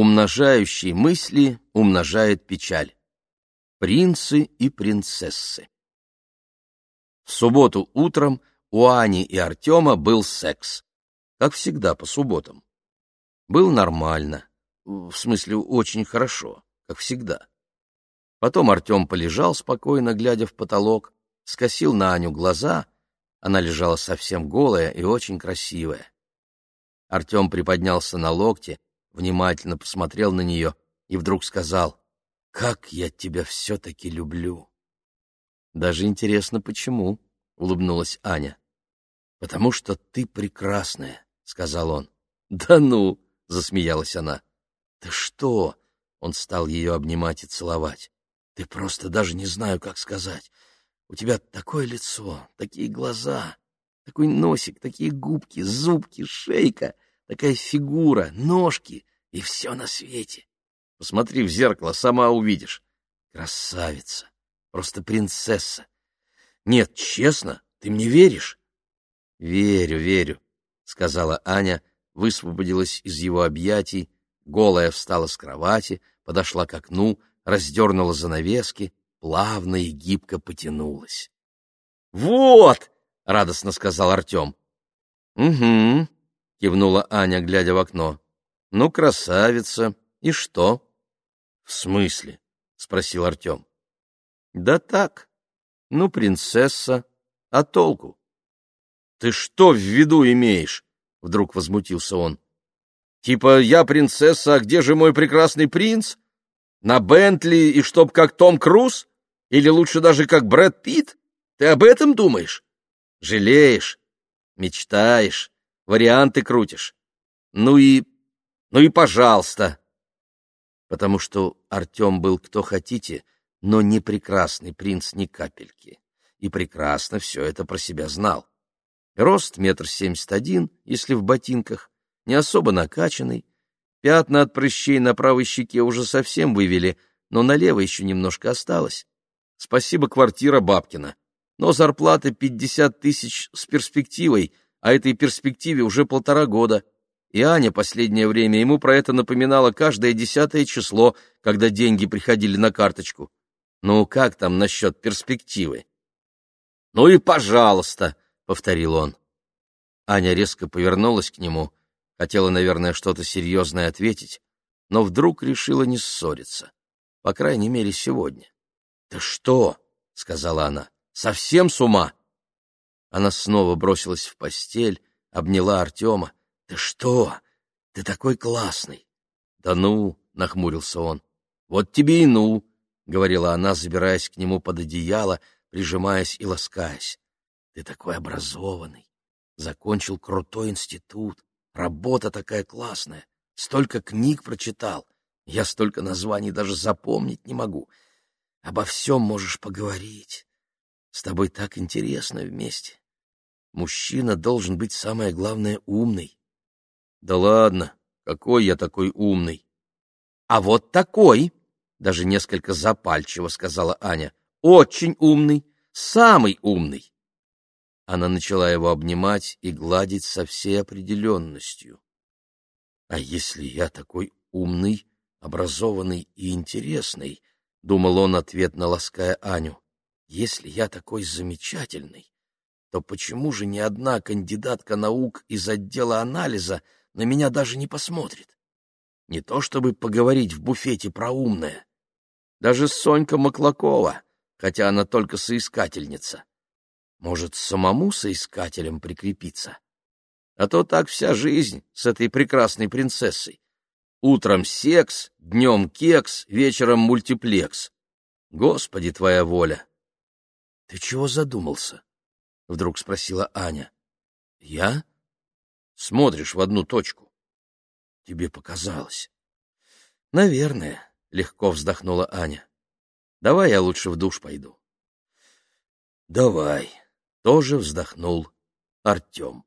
Умножающий мысли умножает печаль. Принцы и принцессы. В субботу утром у Ани и Артема был секс. Как всегда по субботам. Был нормально. В смысле, очень хорошо, как всегда. Потом Артем полежал спокойно, глядя в потолок, скосил на Аню глаза. Она лежала совсем голая и очень красивая. Артем приподнялся на локте, внимательно посмотрел на нее и вдруг сказал, «Как я тебя все-таки люблю!» «Даже интересно, почему?» — улыбнулась Аня. «Потому что ты прекрасная», — сказал он. «Да ну!» — засмеялась она. «Ты что?» — он стал ее обнимать и целовать. «Ты просто даже не знаю, как сказать. У тебя такое лицо, такие глаза, такой носик, такие губки, зубки, шейка, такая фигура, ножки и все на свете. Посмотри в зеркало, сама увидишь. Красавица, просто принцесса. Нет, честно, ты мне веришь? Верю, верю, сказала Аня, высвободилась из его объятий, голая встала с кровати, подошла к окну, раздернула занавески, плавно и гибко потянулась. «Вот!» — радостно сказал Артем. «Угу», — кивнула Аня, глядя в окно. «Ну, красавица. И что?» «В смысле?» — спросил Артем. «Да так. Ну, принцесса. А толку?» «Ты что в виду имеешь?» — вдруг возмутился он. «Типа я принцесса, а где же мой прекрасный принц? На Бентли и чтоб как Том Круз? Или лучше даже как Брэд Питт? Ты об этом думаешь? Жалеешь, мечтаешь, варианты крутишь. Ну и... ну и пожалуйста. Потому что Артем был кто хотите, но не прекрасный принц ни капельки. И прекрасно все это про себя знал. Рост метр семьдесят один, если в ботинках, не особо накачанный. Пятна от прыщей на правой щеке уже совсем вывели, но на левой еще немножко осталось. Спасибо, квартира Бабкина. Но зарплата пятьдесят тысяч с перспективой, а этой перспективе уже полтора года. И Аня последнее время ему про это напоминала каждое десятое число, когда деньги приходили на карточку. Ну, как там насчет перспективы? «Ну и пожалуйста», — повторил он. Аня резко повернулась к нему, хотела, наверное, что-то серьезное ответить, но вдруг решила не ссориться. По крайней мере, сегодня. «Ты что?» — сказала она. «Совсем с ума?» Она снова бросилась в постель, обняла Артема. «Ты что? Ты такой классный!» «Да ну!» — нахмурился он. «Вот тебе и ну!» — говорила она, забираясь к нему под одеяло, прижимаясь и ласкаясь. «Ты такой образованный! Закончил крутой институт, работа такая классная, столько книг прочитал, я столько названий даже запомнить не могу. Обо всем можешь поговорить. С тобой так интересно вместе. Мужчина должен быть, самое главное, умный. Да ладно, какой я такой умный? А вот такой, даже несколько запальчиво сказала Аня. Очень умный, самый умный. Она начала его обнимать и гладить со всей определенностью. А если я такой умный, образованный и интересный, — думал он, ответно лаская Аню. «Если я такой замечательный, то почему же ни одна кандидатка наук из отдела анализа на меня даже не посмотрит? Не то чтобы поговорить в буфете про умное. Даже Сонька Маклакова, хотя она только соискательница. Может, самому соискателем прикрепиться? А то так вся жизнь с этой прекрасной принцессой. Утром секс, днем кекс, вечером мультиплекс. Господи, твоя воля! — Ты чего задумался? — вдруг спросила Аня. — Я? Смотришь в одну точку. — Тебе показалось. — Наверное, — легко вздохнула Аня. — Давай я лучше в душ пойду. — Давай, — тоже вздохнул Артем.